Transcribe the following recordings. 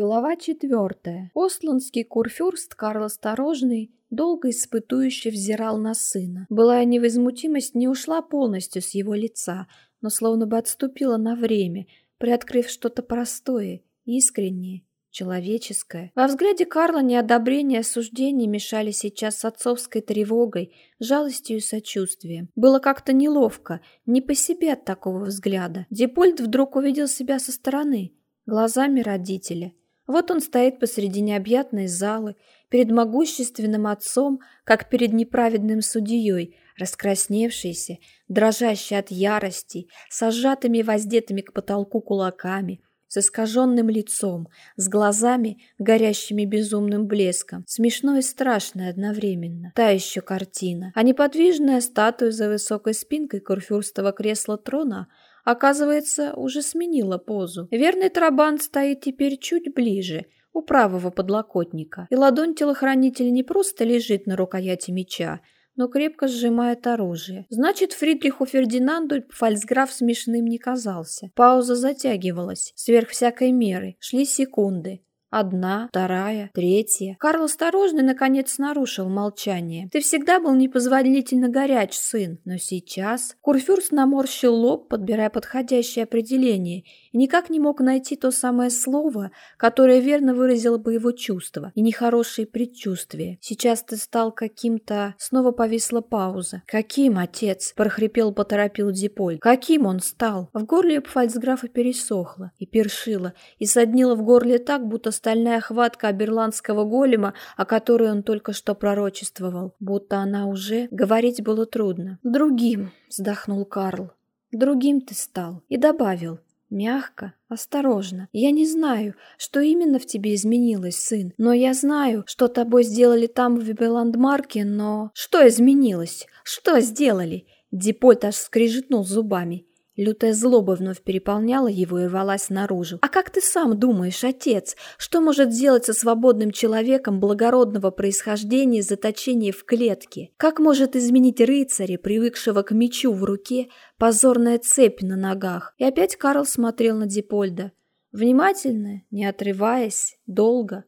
Глава четвертая. Осланский курфюрст Карл Осторожный долго испытующе взирал на сына. Былая невозмутимость не ушла полностью с его лица, но словно бы отступила на время, приоткрыв что-то простое, искреннее, человеческое. Во взгляде Карла неодобрение осуждение мешали сейчас с отцовской тревогой, жалостью и сочувствием. Было как-то неловко, не по себе от такого взгляда. Депольд вдруг увидел себя со стороны, глазами родителя. Вот он стоит посреди необъятной залы, перед могущественным отцом, как перед неправедным судьей, раскрасневшийся, дрожащий от ярости, с сжатыми воздетыми к потолку кулаками, с искаженным лицом, с глазами, горящими безумным блеском, смешно и страшно одновременно. Та еще картина. А неподвижная статуя за высокой спинкой курфюрстова кресла трона – оказывается, уже сменила позу. Верный Трабан стоит теперь чуть ближе, у правого подлокотника, и ладонь телохранителя не просто лежит на рукояти меча, но крепко сжимает оружие. Значит, Фридриху Фердинанду фальцграф смешным не казался. Пауза затягивалась, сверх всякой меры. Шли секунды. Одна, вторая, третья. Карл осторожно, наконец, нарушил молчание. Ты всегда был непозволительно горяч, сын, но сейчас... Курфюрст наморщил лоб, подбирая подходящее определение, и никак не мог найти то самое слово, которое верно выразило бы его чувства и нехорошие предчувствия. Сейчас ты стал каким-то... Снова повисла пауза. «Каким, отец?» – прохрипел, поторопил Диполь. «Каким он стал?» В горле фальцграфа пересохло и першило, и соднило в горле так, будто стальная хватка аберландского голема, о которой он только что пророчествовал, будто она уже говорить было трудно. «Другим», — вздохнул Карл, — «другим ты стал». И добавил, мягко, осторожно. «Я не знаю, что именно в тебе изменилось, сын, но я знаю, что тобой сделали там в Вибеландмарке, но...» «Что изменилось? Что сделали?» Дипольт аж скрижетнул зубами. Лютая злоба вновь переполняла его и рвалась наружу. «А как ты сам думаешь, отец, что может сделать со свободным человеком благородного происхождения заточение в клетке? Как может изменить рыцаря, привыкшего к мечу в руке, позорная цепь на ногах?» И опять Карл смотрел на Дипольда. Внимательно, не отрываясь, долго,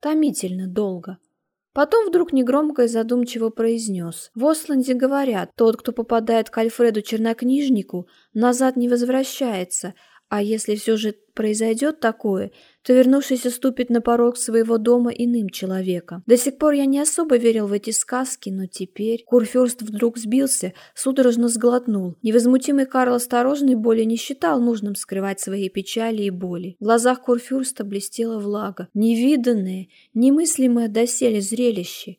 томительно долго. Потом вдруг негромко и задумчиво произнес. В Осланде говорят, тот, кто попадает к Альфреду Чернокнижнику, назад не возвращается, а если все же произойдет такое, то вернувшийся ступит на порог своего дома иным человеком. До сих пор я не особо верил в эти сказки, но теперь... Курфюрст вдруг сбился, судорожно сглотнул. Невозмутимый Карл Осторожный более не считал нужным скрывать свои печали и боли. В глазах Курфюрста блестела влага. Невиданное, немыслимое доселе зрелище.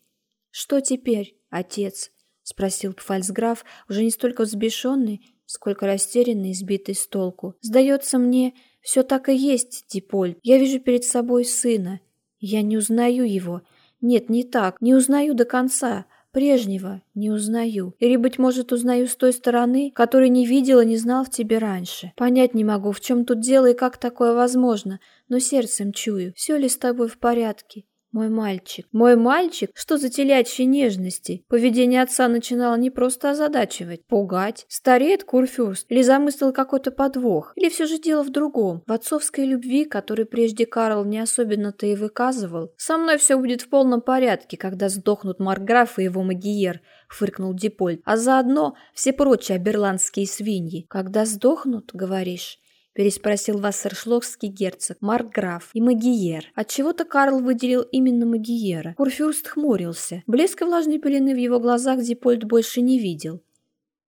«Что теперь, отец?» — спросил фальцграф, уже не столько взбешенный, сколько растерянный и сбитый с толку. «Сдается мне, все так и есть, Диполь. Я вижу перед собой сына. Я не узнаю его. Нет, не так. Не узнаю до конца. Прежнего не узнаю. Или, быть может, узнаю с той стороны, которой не видела, не знал в тебе раньше. Понять не могу, в чем тут дело и как такое возможно, но сердцем чую, все ли с тобой в порядке. Мой мальчик. Мой мальчик? Что за телячьи нежности? Поведение отца начинало не просто озадачивать, пугать. Стареет Курфюрст? Или замыслил какой-то подвох? Или все же дело в другом? В отцовской любви, которую прежде Карл не особенно-то и выказывал. Со мной все будет в полном порядке, когда сдохнут Маркграф и его магиер, фыркнул Дипольд. А заодно все прочие аберландские свиньи. Когда сдохнут, говоришь? Переспросил вассершлохский герцог, маркграф и магиер. Отчего-то Карл выделил именно магиера. Курфюрст хмурился. Блеска влажной пелены в его глазах Дипольд больше не видел.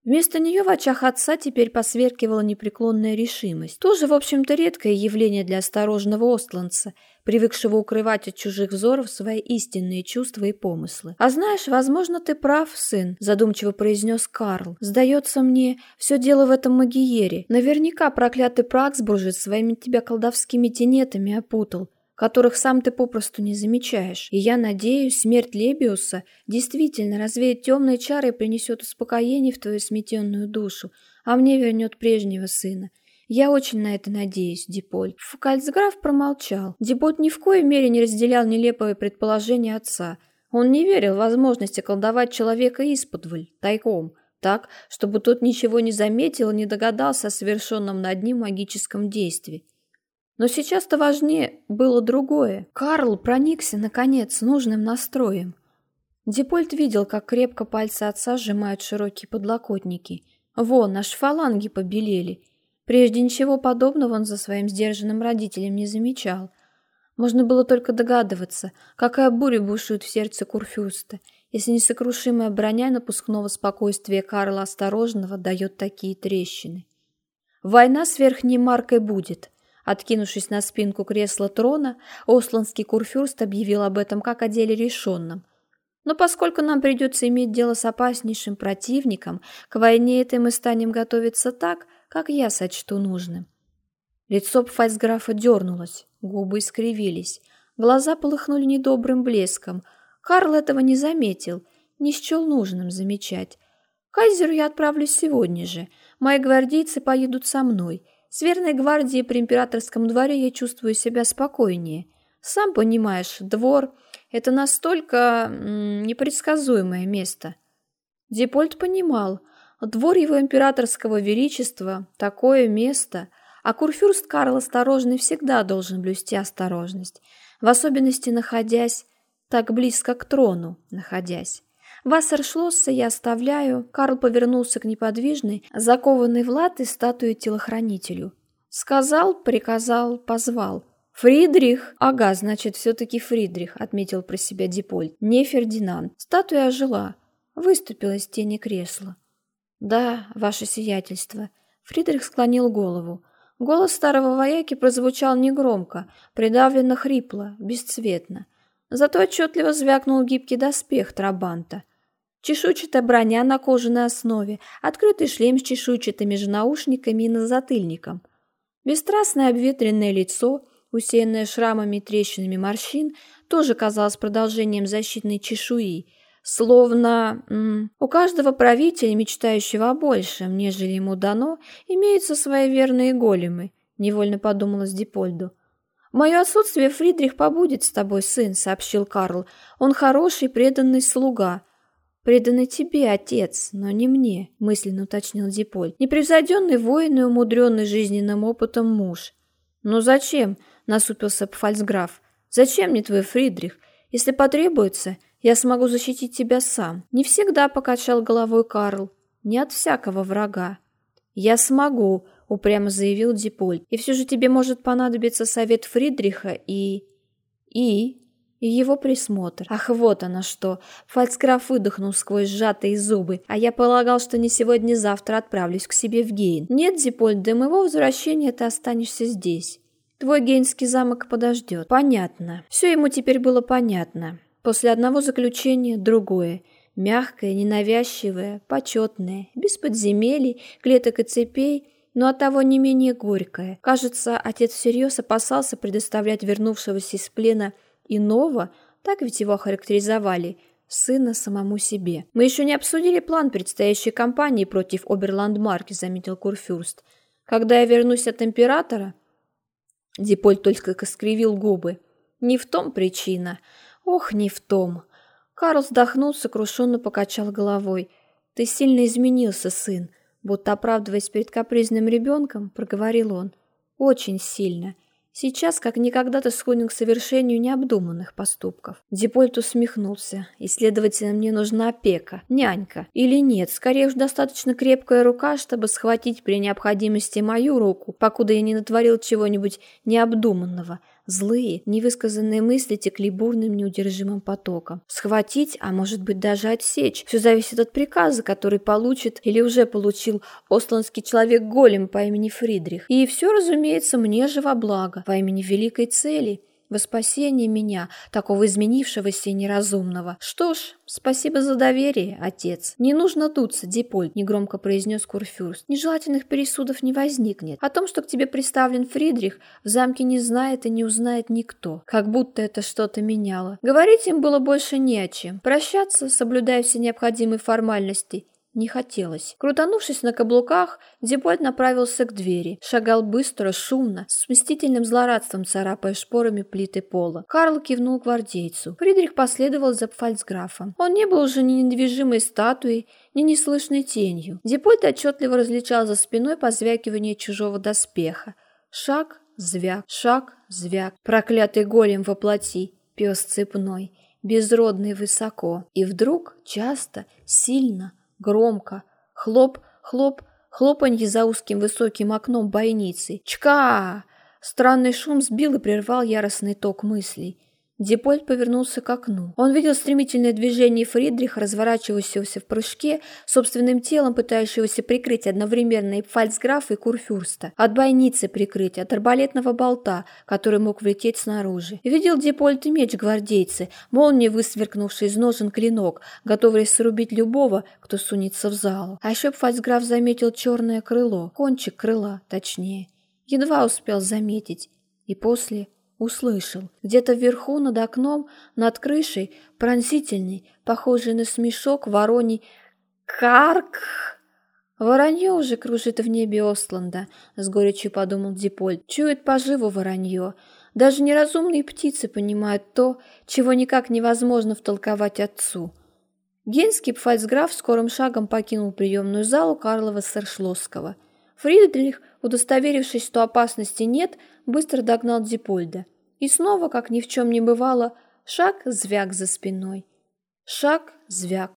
Вместо нее в очах отца теперь посверкивала непреклонная решимость. Тоже, в общем-то, редкое явление для осторожного остланца, привыкшего укрывать от чужих взоров свои истинные чувства и помыслы. «А знаешь, возможно, ты прав, сын», — задумчиво произнес Карл. «Сдается мне, все дело в этом магиере. Наверняка проклятый Праксбуржец своими тебя колдовскими тенетами опутал которых сам ты попросту не замечаешь. И я надеюсь, смерть Лебиуса действительно развеет темные чары и принесет успокоение в твою сметенную душу, а мне вернет прежнего сына. Я очень на это надеюсь, Диполь. Фукальцграф промолчал. Дипольт ни в коей мере не разделял нелепое предположение отца. Он не верил в возможности колдовать человека исподволь, тайком, так, чтобы тот ничего не заметил и не догадался о совершенном над ним магическом действии. Но сейчас-то важнее было другое. Карл проникся, наконец, нужным настроем. Дипольт видел, как крепко пальцы отца сжимают широкие подлокотники. Вон, аж фаланги побелели. Прежде ничего подобного он за своим сдержанным родителем не замечал. Можно было только догадываться, какая буря бушует в сердце Курфюрста, если несокрушимая броня напускного спокойствия Карла Осторожного дает такие трещины. Война с верхней маркой будет. Откинувшись на спинку кресла трона, Осланский курфюрст объявил об этом как о деле решенном. Но поскольку нам придется иметь дело с опаснейшим противником, к войне этой мы станем готовиться так, как я сочту нужным. Лицо фальцграфа дернулось, губы искривились, глаза полыхнули недобрым блеском. Карл этого не заметил, не счел нужным замечать. Кайзеру я отправлюсь сегодня же. Мои гвардейцы поедут со мной. С верной гвардией при императорском дворе я чувствую себя спокойнее. Сам понимаешь, двор — это настолько непредсказуемое место. Дипольт понимал, двор его императорского величества — такое место — а курфюрст Карл Осторожный всегда должен блюсти осторожность, в особенности находясь так близко к трону, находясь. Вассершлосса я оставляю, Карл повернулся к неподвижной, закованной в латы статуе телохранителю. Сказал, приказал, позвал. «Фридрих!» «Ага, значит, все-таки Фридрих», — отметил про себя Дипольт. «Не Фердинанд». Статуя ожила, выступила из тени кресла. «Да, ваше сиятельство». Фридрих склонил голову. Голос старого вояки прозвучал негромко, придавленно хрипло, бесцветно. Зато отчетливо звякнул гибкий доспех Трабанта. Чешуйчатая броня на кожаной основе, открытый шлем с чешуйчатыми же наушниками и назатыльником. Бесстрастное обветренное лицо, усеянное шрамами и трещинами морщин, тоже казалось продолжением защитной чешуи, Словно м, у каждого правителя, мечтающего о большем, нежели ему дано, имеются свои верные големы, невольно подумала Дипольду. «В мое отсутствие Фридрих побудет с тобой, сын», — сообщил Карл. «Он хороший, преданный слуга». «Преданный тебе, отец, но не мне», — мысленно уточнил Дипольд. «Непревзойденный воин и умудренный жизненным опытом муж». «Ну зачем?» — насупился Пфальцграф. «Зачем мне твой Фридрих? Если потребуется, я смогу защитить тебя сам. Не всегда покачал головой Карл. Не от всякого врага. Я смогу, упрямо заявил Диполь. И все же тебе может понадобиться совет Фридриха и... И... И его присмотр. Ах, вот оно что. Фальцграф выдохнул сквозь сжатые зубы. А я полагал, что не сегодня-завтра отправлюсь к себе в Гейн. Нет, Диполь, до моего возвращения ты останешься здесь. Твой гейнский замок подождет. Понятно. Все ему теперь было понятно. После одного заключения другое. Мягкое, ненавязчивое, почетное, без подземелий, клеток и цепей, но оттого не менее горькое. Кажется, отец всерьез опасался предоставлять вернувшегося из плена иного, так ведь его охарактеризовали, сына самому себе. «Мы еще не обсудили план предстоящей кампании против Оберландмарки», заметил Курфюрст. «Когда я вернусь от императора...» Диполь только скривил губы. «Не в том причина. Ох, не в том. Карл вздохнул, сокрушенно покачал головой. Ты сильно изменился, сын. Будто оправдываясь перед капризным ребенком, проговорил он. Очень сильно. Сейчас, как никогда, ты склонен к совершению необдуманных поступков. Дипольт усмехнулся. И, следовательно, мне нужна опека, нянька. Или нет, скорее уж достаточно крепкая рука, чтобы схватить при необходимости мою руку, покуда я не натворил чего-нибудь необдуманного – Злые, невысказанные мысли текли бурным неудержимым потоком. Схватить, а может быть даже отсечь. Все зависит от приказа, который получит или уже получил осланский человек-голем по имени Фридрих. И все, разумеется, мне же во благо, во имени великой цели – во спасение меня, такого изменившегося и неразумного. Что ж, спасибо за доверие, отец. Не нужно дуться, Диполь, негромко произнес Курфюрст. Нежелательных пересудов не возникнет. О том, что к тебе представлен Фридрих, в замке не знает и не узнает никто. Как будто это что-то меняло. Говорить им было больше не о чем. Прощаться, соблюдая все необходимые формальности, не хотелось. Крутанувшись на каблуках, Дебольд направился к двери. Шагал быстро, шумно, с мстительным злорадством царапая шпорами плиты пола. Карл кивнул гвардейцу. Фридрих последовал за пфальцграфом. Он не был уже ни недвижимой статуей, ни неслышной тенью. Дебольд отчетливо различал за спиной позвякивание чужого доспеха. Шаг, звяк, шаг, звяк. Проклятый голем воплоти, пес цепной, безродный высоко. И вдруг часто, сильно, громко, хлоп, хлоп, хлопанье за узким высоким окном бойницы. Чка! Странный шум сбил и прервал яростный ток мыслей. Дипольт повернулся к окну. Он видел стремительное движение Фридриха, разворачивающегося в прыжке, собственным телом пытающегося прикрыть одновременно и фальцграфа, и курфюрста. От бойницы прикрыть, от арбалетного болта, который мог влететь снаружи. Видел Дипольт и меч гвардейцы, молнией высверкнувший из ножен клинок, готовый срубить любого, кто сунется в залу. А еще фальцграф заметил черное крыло, кончик крыла, точнее. Едва успел заметить. И после услышал. Где-то вверху, над окном, над крышей, пронзительный, похожий на смешок, вороний «Карк!» Воронье уже кружит в небе Остланда, с горечью подумал Дипольд. Чует поживу воронье. Даже неразумные птицы понимают то, чего никак невозможно втолковать отцу. Генский пфальцграф скорым шагом покинул приемную залу Карлова Саршлосского. Фридрих, удостоверившись, что опасности нет, быстро догнал Дипольда. И снова, как ни в чем не бывало, шаг звяк за спиной. Шаг звяк.